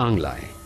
বাংলায়।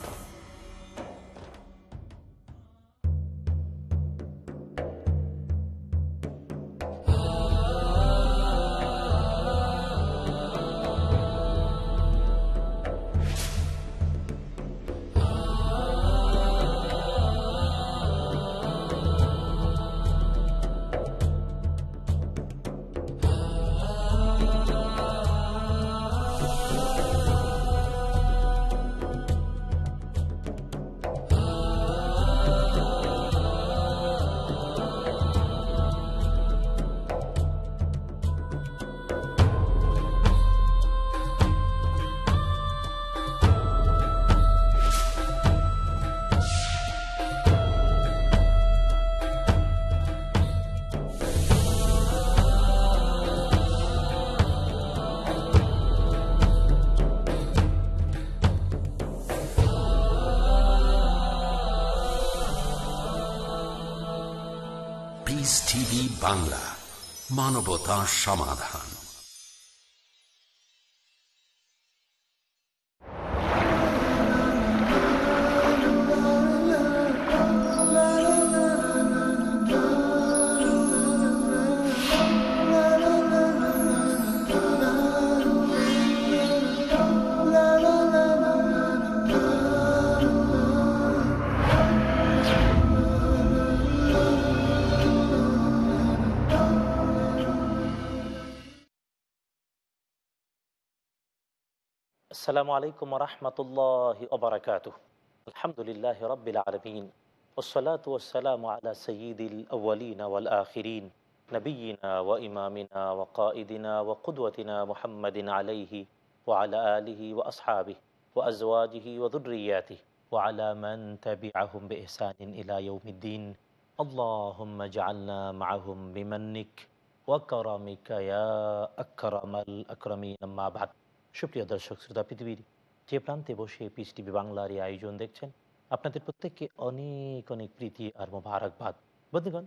বাংলা মানবতা সমাধান। السلام عليكم ورحمة الله وبركاته. الحمد لله رب العالمين والصلاة والسلام على سيد الأولين والآخرين نبينا وإمامنا وقائدنا وقدوتنا محمد عليه وعلى آله وأصحابه وأزواجه وذرياته وعلى من تبعهم بإحسان إلى يوم الدين. اللهم اجعلنا معهم بمنك وكرمك يا أكرم الأكرمين أما بعد. সুপ্রিয় দর্শক, শ্রোতা পৃথিবীর যে প্রান্তে বসে পিস টিভি বাংলার এই আয়োজন দেখছেন, আপনাদের প্রত্যেককে অনেক অনেক প্রীতি আর মোবারকবাদ। বন্ধুগণ,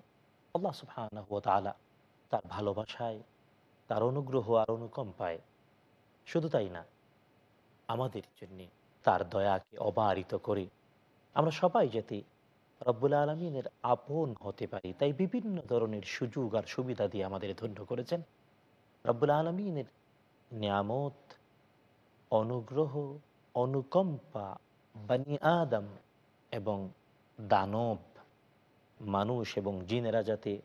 আল্লাহ ওয়া তার ভালোবাসায়, তার অনুগ্রহ আর অনুকম্পায় শুধু তাই না, আমাদের জন্যে তার দয়াকে অবারিত করে আমরা সবাই যাতে রব্বুল আলমিনের আপন হতে পারি, তাই বিভিন্ন ধরনের সুযোগ আর সুবিধা দিয়ে আমাদের ধন্য করেছেন রব্বুল আলমিনের নিয়ামত অনুগ্রহ, অনুকম্পা, বানি আদম এবং দানব মানুষ এবং জিনেরা যাতে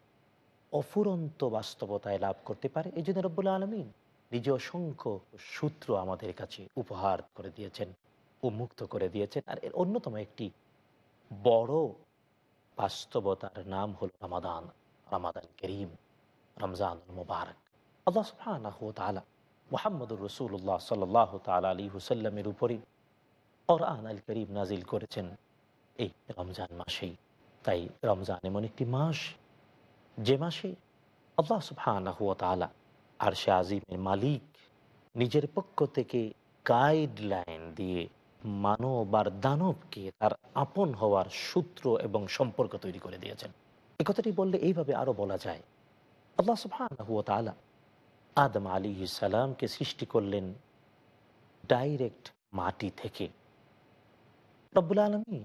অফুরন্ত বাস্তবতায় লাভ করতে পারে, এই জন্য রব্বুল আলমিন নিজ অসংখ্য সূত্র আমাদের কাছে উপহার করে দিয়েছেন উন্মুক্ত করে দিয়েছেন। আর এর অন্যতম একটি বড় বাস্তবতার নাম হল রামাদান রামাদান করিম রমজান মুবারক। আল্লাহ মোহাম্মদুর রসুল্লাহ সাল্লাহ তাল আলী হুসাল্লামের উপরে কোরআন আল করিম নাজিল করেছেন এই রমজান মাসেই। তাই রমজান এমন একটি মাস, যে মাসে আল্লাহ সুবহানাহ তালা আর সে আজিমের মালিক নিজের পক্ষ থেকে গাইডলাইন দিয়ে মানব আর দানবকে তার আপন হওয়ার সূত্র এবং সম্পর্ক তৈরি করে দিয়েছেন। এ কথাটি বললে এইভাবে আরও বলা যায়, আল্লাহ সুবহানাহ তালা আদম আলী সালামকে সৃষ্টি করলেন ডাইরেক্ট মাটি থেকে। রব্বুল আলমী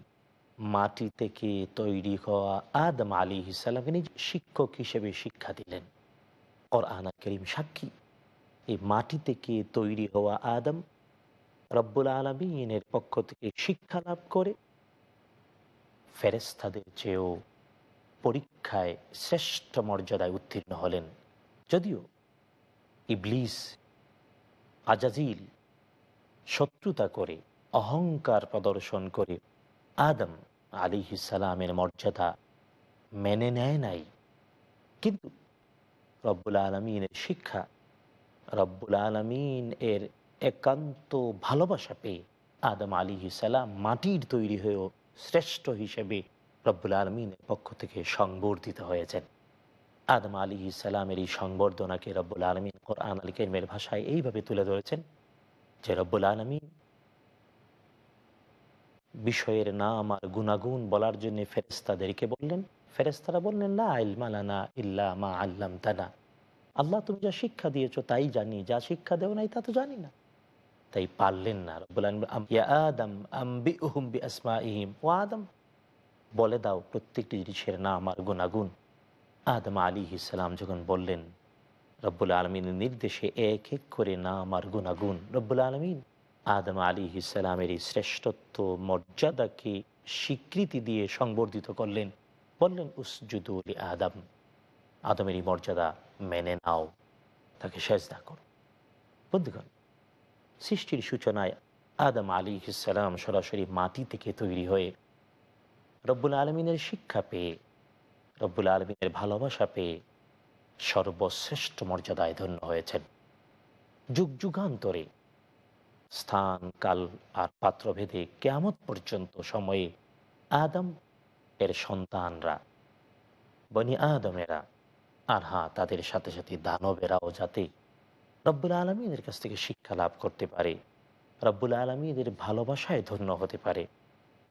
মাটি থেকে তৈরি হওয়া আদম আলী সালামকে নিজ শিক্ষক হিসেবে শিক্ষা দিলেন। ওর আনা করিম সাক্ষী, এই মাটি থেকে তৈরি হওয়া আদম রব্বুল আলমিনের পক্ষ থেকে শিক্ষা লাভ করে। ফেরেস্তাদের চেয়েও পরীক্ষায় শ্রেষ্ঠ মর্যাদায় উত্তীর্ণ হলেন। যদিও ইবলিস, আজাজিল শত্রুতা করে, অহংকার প্রদর্শন করে আদম আলী সালামের মর্যাদা মেনে নেয় নাই। কিন্তু রব্বুল আলমিনের শিক্ষা, রব্বুল আলমিন এর একান্ত ভালোবাসা পেয়ে আদম আলী সালাম মাটির তৈরি হয়েও শ্রেষ্ঠ হিসেবে রব্বুল আলমিনের পক্ষ থেকে সংবর্ধিত হয়েছেন। আদম আলী ইসালামের এই সংবর্ধনাকে রব্বুল আলমিন কোরআন আলী কেরমের ভাষায় এইভাবে তুলে ধরেছেন যে রব্বুল আলমী বিষয়ের নাম আর গুণাগুণ বলার জন্য ফেরেস্তাদেরকে বললেন। ফেরেস্তারা বললেন, লা ইলমালানা ইল্লা মা আল্লাম তানা আল্লাহ, তুমি যা শিক্ষা দিয়েছ তাই জানি, যা শিক্ষা দেও নাই তা তো জানি না। তাই পারলেন না আদম আদম, বলে দাও প্রত্যেকটি জিনিসের নাম আর গুণাগুণ। আদম আলী ইসলাম যখন বললেন, রব্বুল আলমিনের নির্দেশে এক এক করে নাম আর গুণাগুণ, রব্বুল আলমিন। আদম আলী ইসলামের এই শ্রেষ্ঠত্ব, মর্যাদাকে স্বীকৃতি দিয়ে সংবর্ধিত করলেন। বললেন উসজুদুল আদম। আদমের এই মর্যাদা মেনে নাও, তাকে সেজদা করো। বন্ধুগণ, সৃষ্টির সূচনায় আদম আলী ইসলাম সরাসরি মাটি থেকে তৈরি হয়ে রব্বুল আলমিনের শিক্ষা পেয়ে রব্বুল আলমিনের ভালোবাসা পেয়ে সর্বশ্রেষ্ঠ মর্যাদায় ধন্য হয়েছেন। যুগ যুগান্তরে স্থান, কাল আর পাত্রভেদে কেয়ামত পর্যন্ত সময়ে আদম এর সন্তানরা, বনি আদমেরা আর হ্যাঁ তাদের সাথে সাথে দানবেরাও যাতে রব্বুল আলমীদের কাছ থেকে শিক্ষা লাভ করতে পারে, রব্বুল আলমিনের ভালোবাসায় ধন্য হতে পারে।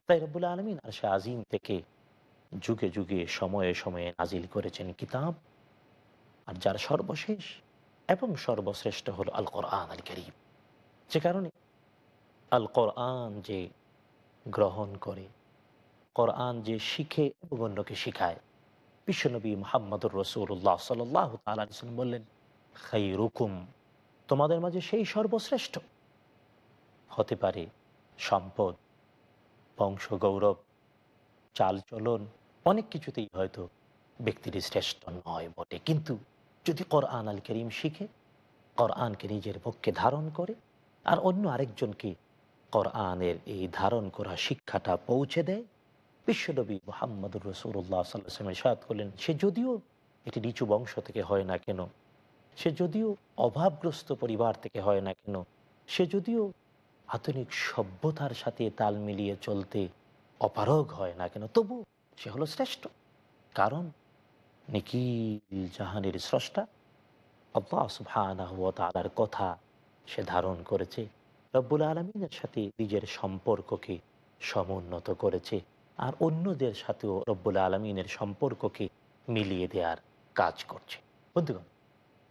তাই রব্বুল আলমিন আর সে আজিম থেকে যুগে যুগে সময়ে সময়ে নাজিল করেছেন কিতাব। আর যার সর্বশেষ এবং সর্বশ্রেষ্ঠ হলো আল কোরআন আল করিম যে কারণে আল কোরআন যে গ্রহণ করে, কোরআন যে শিখে এবং অন্যকে শিখায়, বিশ্বনবী মোহাম্মদুর রসুল্লাহ সাল্লাহ তালাম বললেন খাই রুকুম তোমাদের মাঝে সেই সর্বশ্রেষ্ঠ। হতে পারে সম্পদ বংশ গৌরব চালচলন অনেক কিছুতেই হয়তো ব্যক্তির শ্রেষ্ঠ নয় বটে। কিন্তু যদি কোরআন আল করিম শিখে, কোরআনকে নিজের পক্ষে ধারণ করে, আর অন্য আরেকজনকে কোরআনের এই ধারণ করা শিক্ষাটা পৌঁছে দেয়, বিশ্বনবী মোহাম্মদুর রসুল্লাহ সাল্লামের সাদ করলেন, সে যদিও এটি নিচু বংশ থেকে হয় না কেন, সে যদিও অভাবগ্রস্ত পরিবার থেকে হয় না কেন, সে যদিও আধুনিক সভ্যতার সাথে তাল মিলিয়ে চলতে অপারগ হয় না কেন তবু সে হলো শ্রেষ্ঠ। কারণ নিখিল জাহানের স্রষ্টা আল্লাহ কথা সে ধারণ করেছে। রব্বুল আলমিনের সাথে নিজের সম্পর্ককে সমুন্নত করেছে আর অন্যদের সাথেও রব্বুল আলমিনের সম্পর্ককে মিলিয়ে দেওয়ার কাজ করছে। বন্ধুগণ,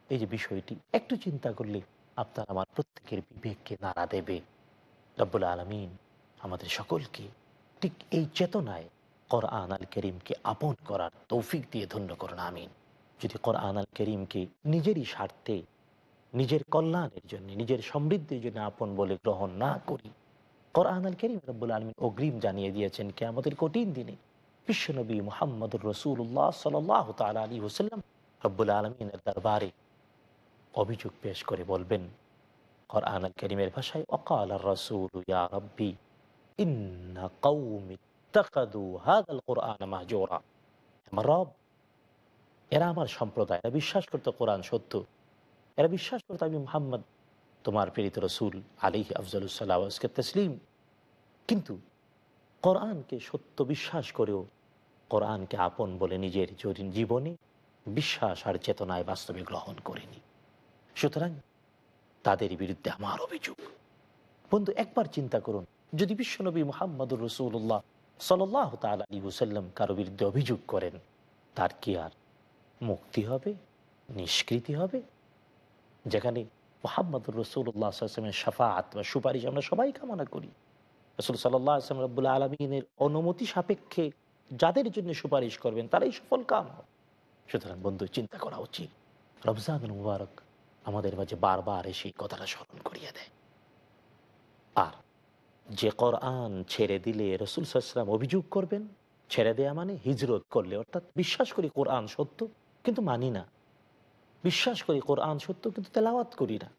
এই যে বিষয়টি, একটু চিন্তা করলে আপনার আমার প্রত্যেকের বিবেককে নাড়া দেবে। রব্বুল আলমিন আমাদের সকলকে ঠিক এই চেতনায় কোরআন আল করিমকে আপন করার তৌফিক দিয়ে ধন্য করুন, আমিন। যদি কোরআন আল করিমকে নিজেরই স্বার্থে, নিজের কল্যাণের জন্য, নিজের সমৃদ্ধির জন্য আপন বলে গ্রহণ না করি কোরআন আল করিম রব্বুল আলমিন অগ্রিম জানিয়ে দিয়েছেন কে আমাদের কঠিন দিনে, বিশ্বনবী মোহাম্মদুর রসুল্লাহ সাল তাল আলী হুসাল্লাম রব্বুল আলমিনের দরবারে অভিযোগ পেশ করে বলবেন কোরআন আল করিমের ভাষায়, অকাল রসুল ইয়া রব্বি, ইন্না কৌমি তাকাদু হাদাল কোরআন মাহজোরা। আমার রব, এরা আমার সম্প্রদায়, এরা বিশ্বাস করতো কোরআন সত্য। এরা বিশ্বাস করতো আমি মোহাম্মদ, তোমার প্রেরিত রসুল আলিহ আফজলুসাল্লাহকে তসলিম। কিন্তু কোরআনকে সত্য বিশ্বাস করেও, কোরআনকে আপন বলে নিজের জীবনে বিশ্বাস আর চেতনায় বাস্তবে গ্রহণ করেনি। সুতরাং তাদের বিরুদ্ধে আমার অভিযোগ। বন্ধু, একবার চিন্তা করুন, যদি বিশ্বনবী মোহাম্মদুর রসুল্লাহ সাল্লাহ তাল আলী হুসাল্লাম কারও বিরুদ্ধে অভিযোগ করেন, তার কি আর মুক্তি হবে, নিষ্কৃতি হবে? যেখানে মোহাম্মদুর রসুল্লাহ আসলামের সাফাত বা সুপারিশ আমরা সবাই কামনা করি। রসুল সাল্লাহ আসলাম রব্বুল্লা আলমিনের অনুমতি সাপেক্ষে যাদের জন্য সুপারিশ করবেন, তারাই সফল কাম হবে সুতরাং বন্ধু, চিন্তা করা উচিত। রমজান মুবারক আমাদের মাঝে বারবার এসে কথাটা স্মরণ করিয়ে দেয়। আর যে কোরআন ছেড়ে দিলে রসুল সাল্লাম অভিযোগ করবেন, ছেড়ে দেয়া মানে হিজরত করলে। অর্থাৎ বিশ্বাস করি কোরআন সত্য, কিন্তু মানি না। বিশ্বাস করি কোরআন সত্য, কিন্তু তেলাওয়াত করি না।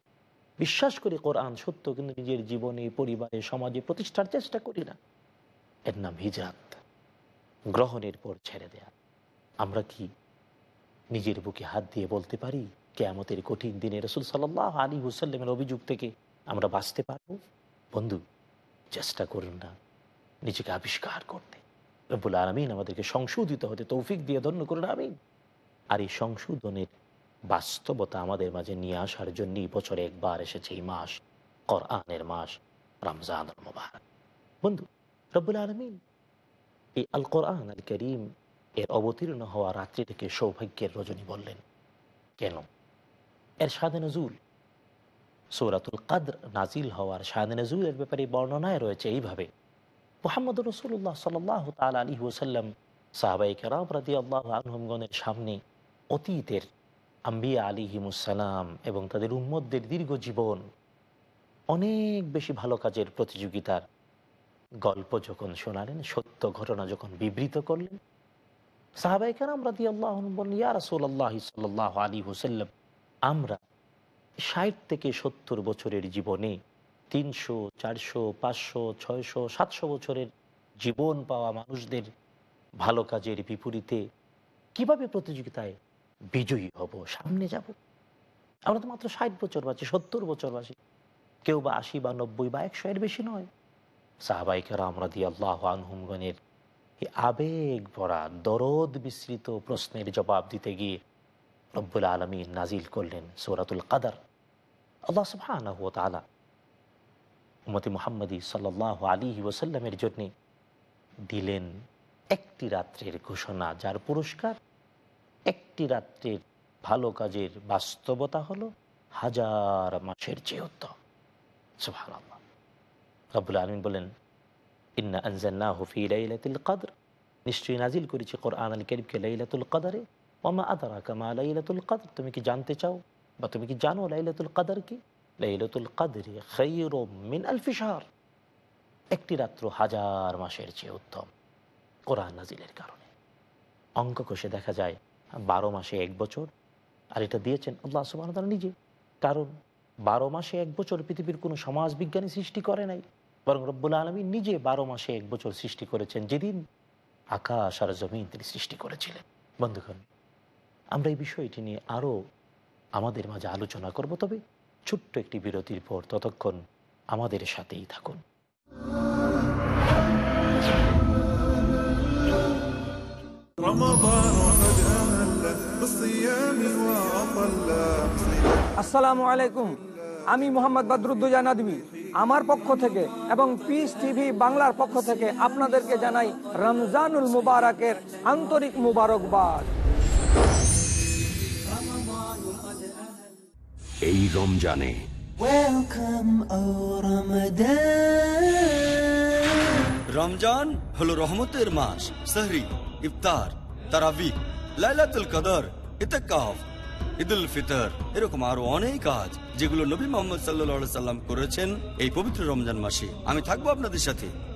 বিশ্বাস করি কোরআন সত্য, কিন্তু নিজের জীবনে, পরিবারে, সমাজে প্রতিষ্ঠার চেষ্টা করি না। এর নাম হিজরাত গ্রহণের পর ছেড়ে দেয়া। আমরা কি নিজের বুকে হাত দিয়ে বলতে পারি, কেয়ামতের কঠিন দিনে রসুল সাল্লাহ আলী হুসাল্লামের অভিযোগ থেকে আমরা বাঁচতে পারব? বন্ধু চেষ্টা করুন না, নিজেকে আবিষ্কার করতে। রব্বুল আলমিন আমাদেরকে সংশোধিত হতে তৌফিক দিয়ে ধন্য করুন, আমিন। আর এই সংশোধনের বাস্তবতা আমাদের মাঝে নিয়ে আসার জন্যই বছরে একবার এসেছে এই মাস, করআনের মাস রমজান মোবারক। বন্ধু, রব্বুল আলমিন, এই আল কোরআন আল করিম এর অবতীর্ণ হওয়া রাত্রি থেকে সৌভাগ্যের রজনী বললেন, কেন? এর সাদে নজুল। সৌরাতুল কাদর নাজিল হওয়ার শাহাদ নজুলের ব্যাপারে বর্ণনায় রয়েছে এইভাবে। মোহাম্মদ রসুল্লাহ সাল তাল আলী ওসাল্লাম সাহাবাই কেরাম রাদি আল্লাহ আনহমগণের সামনে অতীতের আম্বিয়া আলী হিমুসালাম এবং তাদের উম্মদদের দীর্ঘ জীবন, অনেক বেশি ভালো কাজের প্রতিযোগিতার গল্প যখন শোনালেন, সত্য ঘটনা যখন বিবৃত করলেন সাহাবাই কেরাম রাদি আল্লাহ বললেন, ইয়া রসুল সাল্লাহ আলী হুসাল্লাম আমরা ষাট থেকে সত্তর বছরের জীবনে তিনশো, চারশো, পাঁচশো, ছয়শো, সাতশো বছরের জীবন পাওয়া মানুষদের ভালো কাজের বিপরীতে কীভাবে প্রতিযোগিতায় বিজয়ী হব, সামনে যাব? আমরা তো মাত্র ষাট বছর বাঁচি, সত্তর বছর বাঁচি। কেউ বা আশি বা নব্বই বা একশো এর বেশি নয়। সাহাবাইকার আমরা দিয়ে আল্লাহ আনহুমগণের এই আবেগ ভরা, দরদ বিস্তৃত প্রশ্নের জবাব দিতে গিয়ে রব্বুল আলমী নাজিল করলেন সৌরাতুল কাদার। আল্লাহ সুবহানাহু উম্মতি মুহাম্মদী সাল্লাল্লাহু আলাইহি ওয়াসাল্লামের জন্য দিলেন একটি রাত্রের ঘোষণা, যার পুরস্কার একটি রাত্রের ভালো কাজের বাস্তবতা হলো হাজার মাসের চেয়ে উত্তম। সুবহানাল্লাহ। রব্বুল আলমিন বলেন, ইন্না আনজালনাহু ফি লাইলাতুল কদর। নিশ্চয়ই নাজিল করেছি কোরআন আল কারীমকে লাইলাতুল কদরে। ওমা আদরাকা মা লাইলাতুল কদর? তুমি কি জানতে চাও? বা তুমি কি জানো লাইলাতুল কাদার কি লাইলাতুল কদরে মিন আলফি শাহর। একটি রাত্র হাজার মাসের চেয়ে উত্তম কোরআন নাজিলের কারণে। অঙ্ক কষে দেখা যায় বারো মাসে এক বছর, আর এটা দিয়েছেন আল্লাহ সুবাহ নিজে। কারণ বারো মাসে এক বছর পৃথিবীর কোনো সমাজ বিজ্ঞানী সৃষ্টি করে নাই। বরং রব্বুল আলমী নিজে বারো মাসে এক বছর সৃষ্টি করেছেন যেদিন আকাশ আর জমিন তিনি সৃষ্টি করেছিলেন। বন্ধুগণ, আমরা এই বিষয়টি নিয়ে আরও আমাদের মাঝে আলোচনা করব, তবে ছোট্ট একটি বিরতির পর ততক্ষণ আমাদের সাথেই থাকুন। আসসালামু আলাইকুম। আমি মোহাম্মদ বাদরুদ্দুজান নাদবি। আমার পক্ষ থেকে এবং পিস টিভি বাংলার পক্ষ থেকে আপনাদেরকে জানাই রমজানুল মুবারকের আন্তরিক মুবারকবাদ। এই রমজানে. রমজান হলো রহমতের মাস সাহরি ইফতার তারাবি লাইলাতুল কদর ইতেকাফ ঈদুল ফিতর এরকম আরও অনেক কাজ যেগুলো নবী মোহাম্মদ সাল্লা সাল্লাম করেছেন এই পবিত্র রমজান মাসে। আমি থাকব আপনাদের সাথে।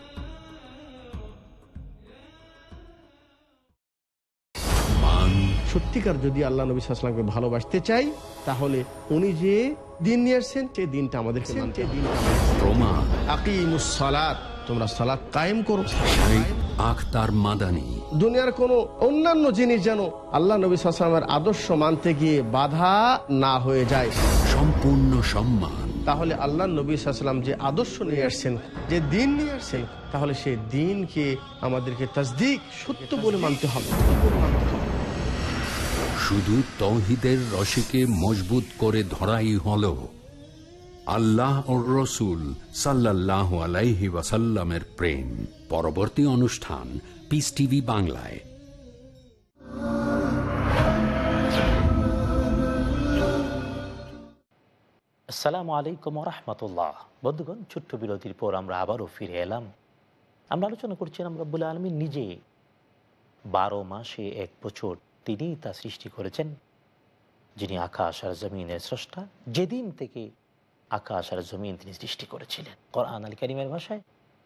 সত্যিকার যদি আল্লাহ নবী সাল্লামকে ভালোবাসতে চাই তাহলে উনি যে দিন নিয়ে আসছেন সেই দিনটা আমাদেরকে মানতে হবে। প্রমাণ আকিমুস সালাত। তোমরা সালাত কায়েম করো। আখতার মাদানী। দুনিয়ার কোনো অন্যান্য জিনিস যেন আল্লাহ নবী সাল্লামের আদর্শ মানতে গিয়ে বাধা না হয়ে যায়। সম্পূর্ণ সম্মান। তাহলে আল্লাহ নবী সাল্লাম যে আদর্শ নিয়ে আসছেন যে দিন নিয়ে আসছেন তাহলে সেই দিনকে আমাদেরকে তাজদিক সত্য বলে মানতে হবে। শুধু তৌহিদের রশিকে মজবুত করে ধরাই হল আল্লাহ ও রসুল সাল্লাহ আলাইহি ওয়াসাল্লামের প্রেম। পরবর্তী অনুষ্ঠান পিস টিভি বাংলায়। আসসালামু আলাইকুম রহমতুল্লাহ। বন্ধুগণ, ছোট্ট বিরতির পর আমরা আবারও ফিরে এলাম। আমরা আলোচনা করছিলাম রব্বুল আলমী নিজে। বারো মাসে এক বছর তিনি তা সৃষ্টি করেছেন, যিনি আকাশ আর জমিনের স্রষ্টা। যেদিন থেকে আকাশ আর জমিন তিনি সৃষ্টি করেছিলেন। কোরআন আল করিমের ভাষায়,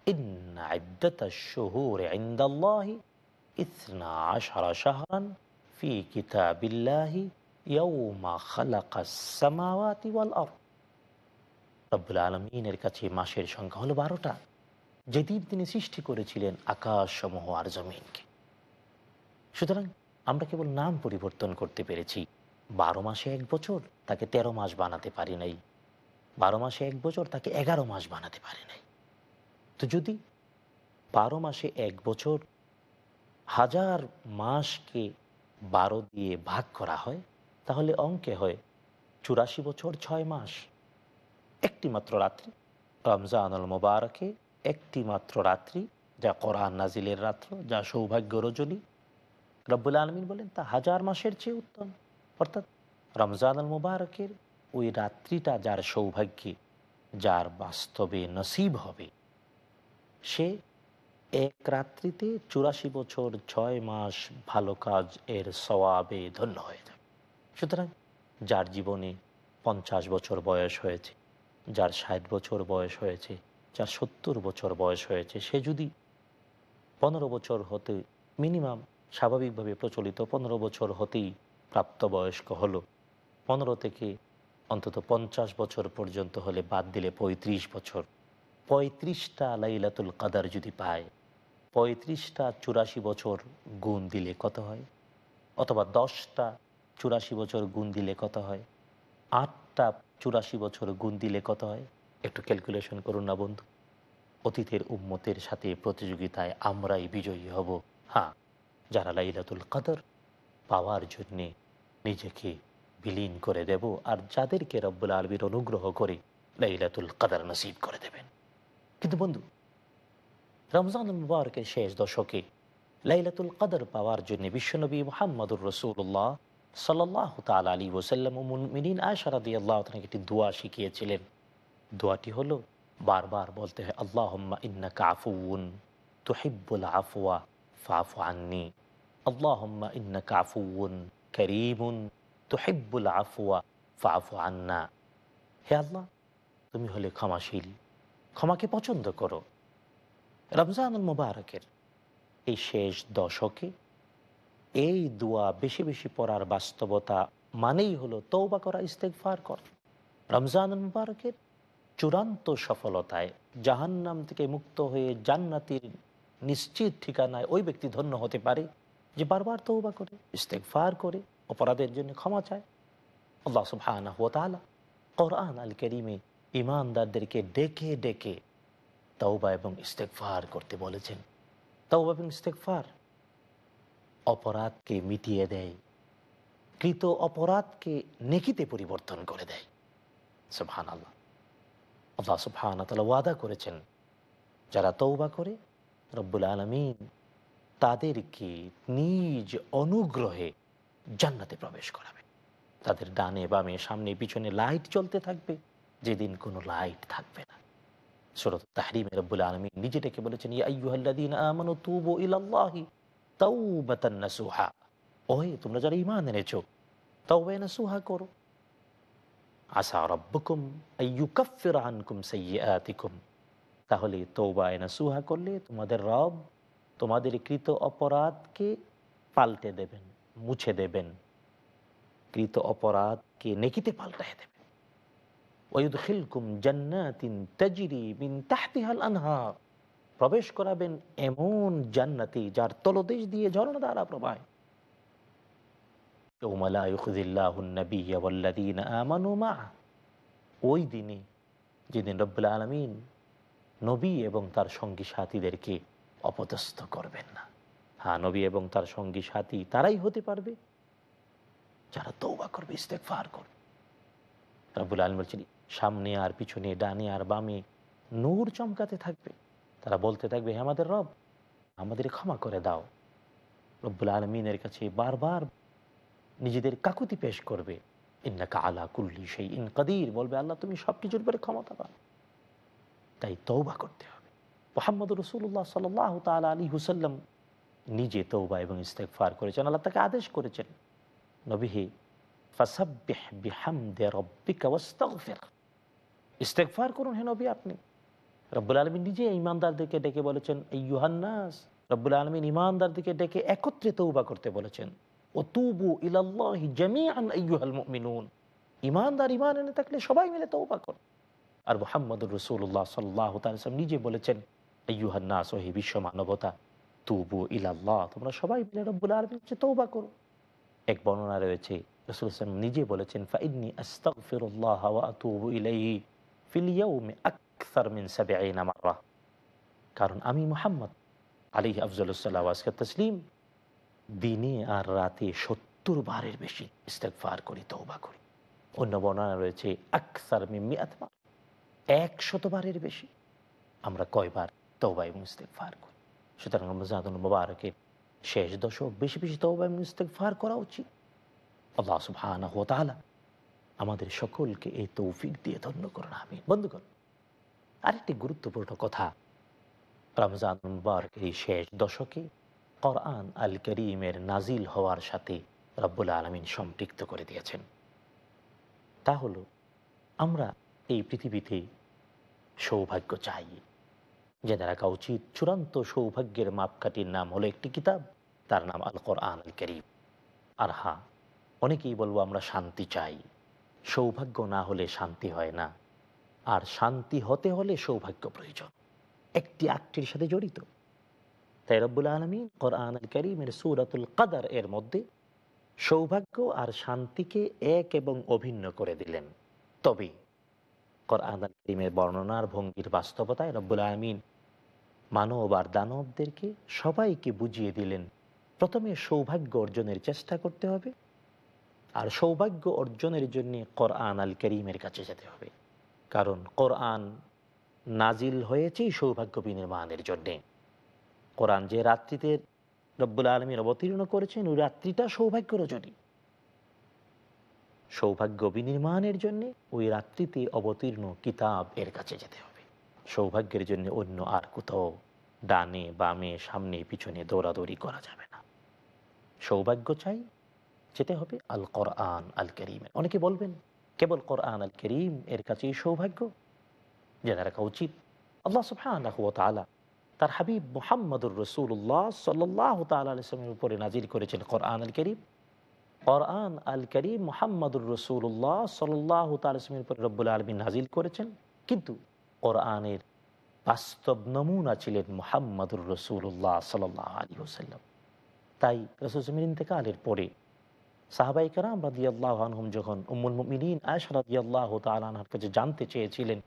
ইন্না ইদ্দাতা শুহুর ইনদাল্লাহি ইসনা আশারা শাহরান ফি কিতাবিল্লাহি ইয়াউমা খালাকাস সামাওয়াতি ওয়াল আরদ। রব্বুল আলমিনের কাছে মাসের সংখ্যা হলো বারোটা। যেদিন তিনি সৃষ্টি করেছিলেন আকাশ সমূহ আর জমিনকে। সুতরাং আমরা কেবল নাম পরিবর্তন করতে পেরেছি। বারো মাসে এক বছর তাকে তেরো মাস বানাতে পারি নাই। বারো মাসে এক বছর তাকে এগারো মাস বানাতে পারি নাই। তো যদি বারো মাসে এক বছর হাজার মাসকে বারো দিয়ে ভাগ করা হয়, তাহলে অঙ্কে হয় চুরাশি বছর ছয় মাস। একটি মাত্র রাত্রি, রমজানুল মোবারকে একটি মাত্র রাত্রি, যা কোরআন নাজিলের রাত্র, যা সৌভাগ্য রজনী রব্বুল আলমিন বলেন, তা হাজার মাসের চেয়ে উত্তম। অর্থাৎ রমজান আল মুবারকের ওই রাত্রিটা যার সৌভাগ্যে, যার বাস্তবে নসিব হবে, সে এক রাত্রিতে চুরাশি বছর ছয় মাস ভালো কাজ এর সওয়াবে ধন্য হয়ে যাবে। সুতরাং যার জীবনে পঞ্চাশ বছর বয়স হয়েছে, যার ষাট বছর বয়স হয়েছে, যার সত্তর বছর বয়স হয়েছে, সে যদি পনেরো বছর হতে মিনিমাম স্বাভাবিকভাবে প্রচলিত পনেরো বছর হতেই প্রাপ্তবয়স্ক হলো। পনেরো থেকে অন্তত পঞ্চাশ বছর পর্যন্ত হলে বাদ দিলে পঁয়ত্রিশ বছর। পঁয়ত্রিশটা লাইলাতুল কাদার যদি পায়, পঁয়ত্রিশটা চুরাশি বছর গুণ দিলে কত হয়? অথবা দশটা চুরাশি বছর গুণ দিলে কত হয়? আটটা চুরাশি বছর গুণ দিলে কত হয়? একটু ক্যালকুলেশন করুন না বন্ধু। অতীতের উম্মতের সাথে প্রতিযোগিতায় আমরাই বিজয়ী হব। হ্যাঁ। যারা লাইলাতুল কাদর পাওয়ার জন্যে নিজেকে বিলীন করে দেব আর যাদেরকে রব্বুল আলমীর অনুগ্রহ করে লাইলাতুল কাদার নসিব করে দেবেন। কিন্তু বন্ধু রমজান মুবারকের শেষ দশকে লাইলাতুল কাদর পাওয়ার জন্য বিশ্বনবী মোহাম্মদুর রসুল্লাহ সাল্লাহ তাল আলী ওসাল্লাম মিনিন আশারাদি আল্লাহ তাকে একটি দোয়া শিখিয়েছিলেন। দোয়াটি হলো, বারবার বলতে হয় আল্লাহ ইন্না কাফুন তুহিব্বুল আফওয়া ফাফু আন্নি। ইন্না কাফুন আল্লাহ, তুমি হলে ক্ষমাশীল, ক্ষমাকে পছন্দ করো। রমজানুল মুবারকের এই শেষ দশকে এই দোয়া বেশি বেশি পড়ার বাস্তবতা মানেই হলো তৌবা করা ইস্তেকফার কর। রমজানুল মুবারকের চূড়ান্ত সফলতায় জাহান্নাম থেকে মুক্ত হয়ে জান্নাতির নিশ্চিত ঠিকানায় ওই ব্যক্তি ধন্য হতে পারে যে বারবার তৌবা করে ইস্তেকফার করে, অপরাধের জন্য ক্ষমা চায়। আল্লাহ সুবহানাহু ওয়া কোরআন আল করিমে ইমানদারদেরকে ডেকে ডেকে তৌবা এবং ইস্তেকফার করতে বলেছেন। তৌবা এবং ইস্তেকফার অপরাধকে মিটিয়ে দেয়, কৃত অপরাধকে নেকিতে পরিবর্তন করে দেয়। সুবহান আল্লাহ আল্লাহ সুবহান তালা ওয়াদা করেছেন, যারা তৌবা করে, রব্বুল আলমিন তাদেরকে নিজ অনুগ্রহে জান্নাতে প্রবেশ করাবে। তাদের ডানে বামে সামনে পিছনে লাইট চলতে থাকবে, যেদিন কোনো লাইট থাকবে না। সুরত তাহরিমে রব্বুল আলমী নিজে ডেকে বলেছেন ওহে, তোমরা যারা ঈমান এনেছো তাওবা নাসুহা করো। আসা রব্বুকুম আনকুম সাইয়্যাতিকুম। তাহলে তৌবা নাসুহা করলে তোমাদের রব তোমাদের কৃত অপরাধকে পাল্টে দেবেন, মুছে দেবেন। কৃত অপরাধকে নেকিতে পাল্টায় দেবেন। ওয়ুদখিলকুম জান্নাতিন তাজরি মিন প্রবেশ করাবেন এমন জান্নাতি যার তলদেশ দিয়ে ঝর্ণা দ্বারা যেদিন রব্বুল আলমিন নবী এবং তার সঙ্গী সাথীদেরকে অপদস্থ করবেন না। হ্যাঁ নবী এবং তার সঙ্গী সাথী, তারাই হতে পারবে। যারা তৌবা করবে ইস্তেকফার করবে। রব্বুল আলম বলছেন, সামনে আর পিছনে, ডানে আর বামে নূর চমকাতে থাকবে। তারা বলতে থাকবে হ্যাঁ আমাদের রব, আমাদের ক্ষমা করে দাও। রব্বুল আলমিনের কাছে বারবার নিজেদের কাকুতি পেশ করবে। ইন্নাকা আলা কুল্লি সেই ইন কাদির। বলবে, আল্লাহ, তুমি সব কিছুর পরে ক্ষমতা পান তাই তৌবা করতে হবে। মোহাম্মদ রসুল্লাহ সাল তাল আলী হুসাল্লাম নিজে তৌবা এবং ইস্তেকফার করেছেন, আল্লাহ তাকে আদেশ করেছেন নবীহে ফাসাব্বিহ বিহামদে রব্বিকা ওয়াস্তাগফির। ইস্তেকফার করুন হে আপনি। রব্বুল আলমী নিজে ইমানদারদেরকে ডেকে বলেছেন এই ইউহান্নাস রব্বুল আলমিন ইমানদারদেরকে ডেকে একত্রে তৌবা করতে বলেছেন ও তুবু ইলাল্লাহি জামিআন আইয়ুহাল মুমিনুন। ইমানদার ইমান এনে থাকলে সবাই মিলে তৌবা কর আর মোহাম্মদুর রসুল্লাহ সাল্লাহ তালসালাম নিজে বলেছেন আইয়ুহান্নাস ওহি বিশ্ব মানবতা, তুবু ইলাল্লাহ, তোমরা সবাই মিলে রব্বুল আলমীর কাছে তৌবা করো। এক বর্ণনা রয়েছে, রসুল ইসলাম নিজে বলেছেন, ফাইন্নি আস্তাগফিরুল্লাহ ওয়া আতুবু ইলাইহি ফিল ইয়াউমি আকসার মিন সাবিঈনা মাররা। কারণ আমি মোহাম্মদ আলী আফজলুসাল্লাহ তসলিম, দিনে আর রাতে সত্তর বারের বেশি ইস্তেকফার করি তৌবা করি। অন্য বর্ণনা রয়েছে, আকসার মিম্মি আত্মা একশত বারের বেশি। আমরা কয়বার তৌবা এবং ইস্তেকফার করি সুতরাং রমজানুল মুবারকের শেষ দশক বেশি বেশি তৌবা এবং ইস্তেকফার করা উচিত আল্লাহ সুবহানাহু ওয়া আমাদের সকলকে এই তৌফিক দিয়ে ধন্য করুন আমি বন্ধুগণ আরেকটি গুরুত্বপূর্ণ কথা রমজান মুবারকের এই শেষ দশকে কোরআন আল করিমের নাজিল হওয়ার সাথে রব্বুল আলমিন সম্পৃক্ত করে দিয়েছেন তা হলো আমরা এই পৃথিবীতে সৌভাগ্য চাই জেনে রাখা উচিত। চূড়ান্ত সৌভাগ্যের মাপকাঠির নাম হলো একটি কিতাব, তার নাম আল কোরআন আল করিম আর হ্যাঁ অনেকেই বলব আমরা শান্তি চাই। সৌভাগ্য না হলে শান্তি হয় না। আর শান্তি হতে হলে সৌভাগ্য প্রয়োজন। একটি আটটির সাথে জড়িত। তাই রব্বুল আলমী কোরআন আল করিমের সুরাতুল কাদার এর মধ্যে সৌভাগ্য আর শান্তিকে এক এবং অভিন্ন করে দিলেন। তবে কোরআন আল করিমের বর্ণনার ভঙ্গির বাস্তবতায় রব্বুল আলমিন মানব আর দানবদেরকে সবাইকে বুঝিয়ে দিলেন, প্রথমে সৌভাগ্য অর্জনের চেষ্টা করতে হবে আর সৌভাগ্য অর্জনের জন্য কোরআন আল করিমের কাছে যেতে হবে। কারণ কোরআন নাজিল হয়েছেই সৌভাগ্য বিনির্মাণের জন্যে। কোরআন যে রাত্রিতে রব্বুল আলমীর অবতীর্ণ করেছেন, ওই রাত্রিটা সৌভাগ্য রজনী সৌভাগ্য বিনির্মাণের জন্য ওই রাত্রিতে অবতীর্ণ কিতাব এর কাছে যেতে হবে। সৌভাগ্যের জন্য অন্য আর কোথাও ডানে, বামে, সামনে, পিছনে দৌড়াদৌড়ি করা যাবে না। সৌভাগ্য চাই যেতে হবে আল কোরআন আল করিমের অনেকে বলবেন, কেবল কোরআন আল করিম এর কাছেই সৌভাগ্য? জেনে রাখা উচিত। আল্লাহ ওয়া তাআলা তার হাবিব মুহাম্মদুর রসুল্লাহ সাল্লাহ তালের উপরে নাজির করেছেন কোরআন আল করিম কোরআন আল করিম মোহাম্মদুর রসুল্লাহ সাল্লাহ তালের উপরে রব্বুল আলমিন নাজিল করেছেন। কিন্তু কোরআনের বাস্তব নমুনা ছিলেন মোহাম্মদুর রসুল্লাহ সাল্লাহ আলী ওসাল্লাম তাই রসুলমিন ইন্তেকালের পরে সাহাবাই কারাম রাদি আল্লাহ আনহুম যখন উম্মুল মিনীন আয়সা রাদি আল্লাহ তালাহার কাছে জানতে চেয়েছিলেন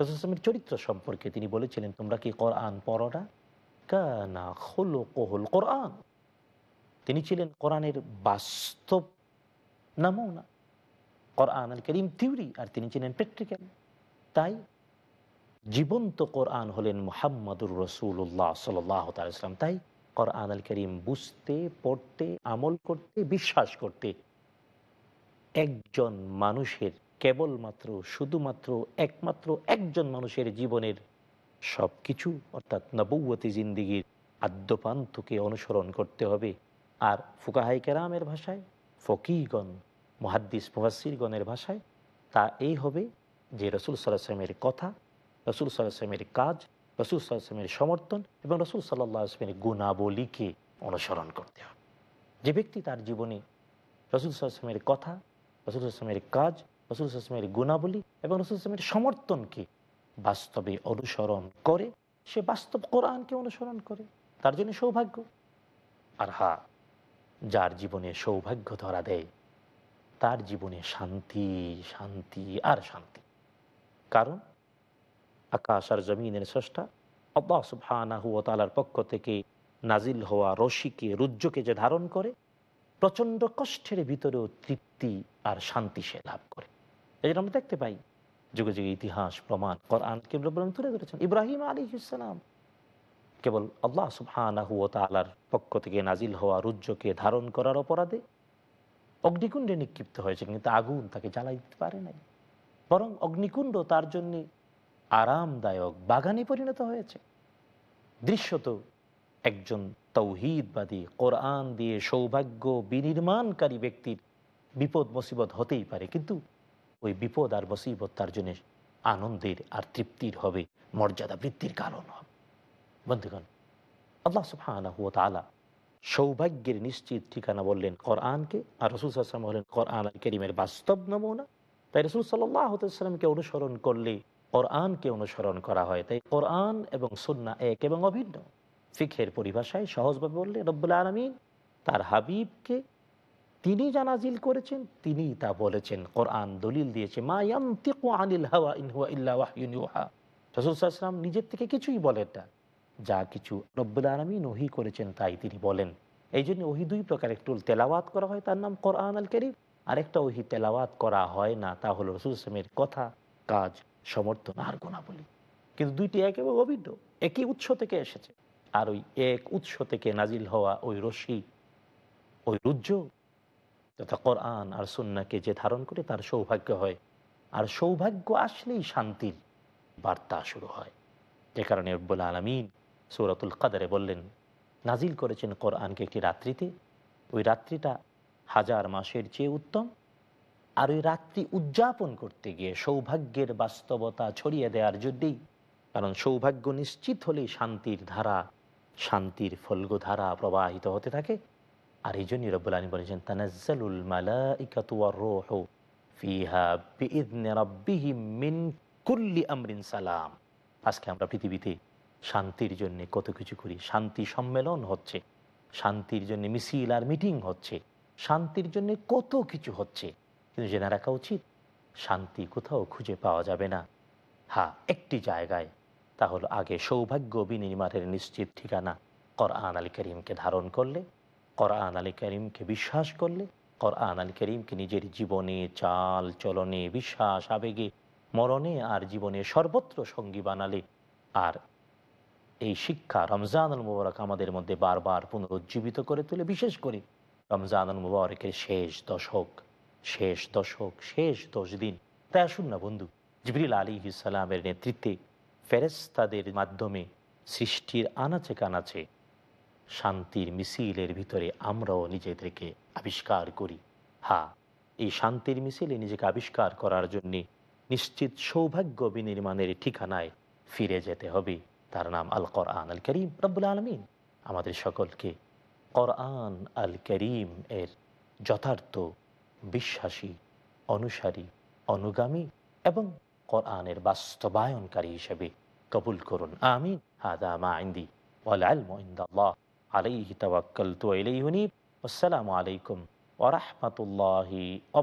রসুলের চরিত্র সম্পর্কে তিনি বলেছিলেন, তোমরা কি কোরআন পড়ো না কানা হলো কোহল কোরআন। তিনি ছিলেন কোরআনের বাস্তব নমুনা। কোরআন আল করিম থিউরি আর তিনি ছিলেন প্র্যাকটিক্যাল। তাই জীবন্ত কোরআন হলেন মোহাম্মদুর রসুল্লাহ সাল্লাম তাই কোরআন আল করিম বুঝতে, পড়তে, আমল করতে, বিশ্বাস করতে একজন মানুষের কেবলমাত্র, শুধুমাত্র, একমাত্র একজন মানুষের জীবনের সব কিছু অর্থাৎ নবৌতি জিন্দিগির আদ্যপান্থকে অনুসরণ করতে হবে। আর ফুকাহাই কেরামের ভাষায়, ফকিগণ, মহাদ্দিস মুহাসিরগণের ভাষায় তা এই হবে যে রসুল সাল্লাহামের কথা রসুল সাল্লাহামের কাজ, রসুল সাল্লাহামের সমর্থন এবং রসুল সাল্লাহ গুণাবলীকে অনুসরণ করতে হবে। যে ব্যক্তি তার জীবনে রসুল সাল্লাহামের কথা, রসুল আসলামের কাজ, রসুল আসলামের গুণাবলী এবং রসুল আসলামের সমর্থনকে বাস্তবে অনুসরণ করে, সে বাস্তব কোরআনকে অনুসরণ করে। তার জন্য সৌভাগ্য। আর হা, যার জীবনে সৌভাগ্য ধরা দেয়, তার জীবনে শান্তি শান্তি আর শান্তি। কারণ আকাশ আর জমিনের স্রষ্টা। আব্বাহ সুবহানাহু ওয়া তাআলার পক্ষ থেকে নাজিল হওয়া রশিকে, রুজ্জকে যে ধারণ করে, প্রচণ্ড কষ্টের ভিতরেও তৃপ্তি আর শান্তি সে লাভ করে। এই আমরা দেখতে পাই, যুগে যুগে ইতিহাস, প্রমাণ, কোরআন কেবল তুলে ধরেছেন। ইব্রাহিম আলী ইসলাম কেবল আল্লাহ সুবহানাহু ওয়া তাআলার পক্ষ থেকে নাজিল হওয়া রুজ্জকে ধারণ করার অপরাধে অগ্নিকুণ্ডে নিক্ষিপ্ত হয়েছে, কিন্তু আগুন তাকে জ্বালাই দিতে পারে নাই। বরং অগ্নিকুণ্ড তার জন্য আরামদায়ক বাগানে পরিণত হয়েছে। দৃশ্যত একজন তৌহিদবাদী কোরআন দিয়ে সৌভাগ্য বিনির্মাণকারী ব্যক্তির বিপদ মুসিবত হতেই পারে, কিন্তু ওই বিপদ আর মুসিবত তার জন্য আনন্দের আর তৃপ্তির হবে, মর্যাদা বৃদ্ধির কারণ হবে। বন্ধুগণ, আল্লাহ সুবহানাহু ওয়া তাআলা সৌভাগ্যের নিশ্চিত ঠিকানা বললেন কোরআনকে, আর রসুল সাল্লাম বললেন কোরআন করিমের বাস্তব নমুনা। তাই রসুল সাল্লামকে অনুসরণ করলে কোরআনকে অনুসরণ করা হয়। তাই কোরআন এবং সুন্না এক এবং অভিন্ন। ফিখের পরিভাষায় সহজভাবে বললে রব্বুল আলমিন তার হাবিবকে তিনি জানাজিল করেছেন, তিনি তা বলেছেন। কোরআন দলিল দিয়েছে, মা নিজের থেকে কিছুই বলেন না। যা কিছু রব্বুল আলমী নহি করেছেন, তাই তিনি বলেন। এই জন্য ওহি দুই প্রকার। একটু তেলাওয়াত করা হয়, তার নাম কোরআন আল করিম আরেকটা ওহি তেলাওয়াত করা হয় না, তা হলো রসুল ইসলামের কথা, কাজ সমর্থন, আর গুণাবলী। কিন্তু দুইটি এক এবং অভিন্ন, একই উৎস থেকে এসেছে। আর ওই এক উৎস থেকে নাজিল হওয়া ওই রশি ওই রুজ্জ, তথা কোরআন আর সুন্নাকে যে ধারণ করে তার সৌভাগ্য হয়। আর সৌভাগ্য আসলেই শান্তির বার্তা শুরু হয়। যে কারণে রব্বুল আলমিন সৌরতুল কাদারে বললেন, নাজিল করেছেন কোরআনকে একটি রাত্রিতে। ওই রাত্রিটা হাজার মাসের চেয়ে উত্তম। আর ওই রাত্রি উদযাপন করতে গিয়ে সৌভাগ্যের বাস্তবতা ছড়িয়ে দেওয়ার জন্যেই কারণ সৌভাগ্য নিশ্চিত হলেই শান্তির ধারা, শান্তির ফলগধারা প্রবাহিত হতে থাকে। আর এই জন্যই রব্বুল আলম বলেছেন, তানাজ্জালুল মালাইকাতু ওয়ার রূহু ফিহা বিইذনি রাব্বিহিম মিন কুল্লি আমরিন সালাম। আজকে আমরা পৃথিবীতে শান্তির জন্য কত কিছু করি। শান্তি সম্মেলন হচ্ছে, শান্তির জন্য মিছিল আর মিটিং হচ্ছে, শান্তির জন্য কত কিছু হচ্ছে। কিন্তু জেনে রাখা উচিত, শান্তি কোথাও খুঁজে পাওয়া যাবে না। হ্যাঁ একটি জায়গায়। তা হলো আগে সৌভাগ্য বিনির্মাণের নিশ্চিত ঠিকানা। করআন আলী করিমকে ধারণ করলে, করআন আলী করিমকে বিশ্বাস করলে, করআন আলী করিমকে নিজের জীবনে চাল, চলনে, বিশ্বাস, আবেগে, মরণে আর জীবনে সর্বত্র সঙ্গী বানালে। আর এই শিক্ষা রমজানুল মুবারক আমাদের মধ্যে বারবার পুনরুজ্জীবিত করে তোলে, বিশেষ করে রমজানুল মুবারকের শেষ দশক। শেষ দশক, শেষ দশ দিন। তাই আসুন না বন্ধু, জিবরিল আলী ইসালামের নেতৃত্বে ফেরেস্তাদের মাধ্যমে সৃষ্টির আনাচে কানাচে শান্তির মিছিলের ভিতরে আমরাও নিজেদেরকে আবিষ্কার করি। হা, এই শান্তির মিছিলে নিজেকে আবিষ্কার করার জন্যে নিশ্চিত সৌভাগ্য বিনির্মাণের ঠিকানায় ফিরে যেতে হবে। তার নাম আল কোরআন আল করিম। রব্বুল আলমিন। আমাদের সকলকে কোরআন আল করিম এর যথার্থ বিশ্বাসী, অনুসারী, অনুগামী এবং কোরআনের বাস্তবায়নকারী হিসেবে কবুল করুন। আমি হাদা মা আইন্দি ওয়াল আলাইহি তাওয়াক্কালতু ওয়া ইলাইহি আসসালামু আলাইকুম ওয়া রাহমাতুল্লাহি ওয়া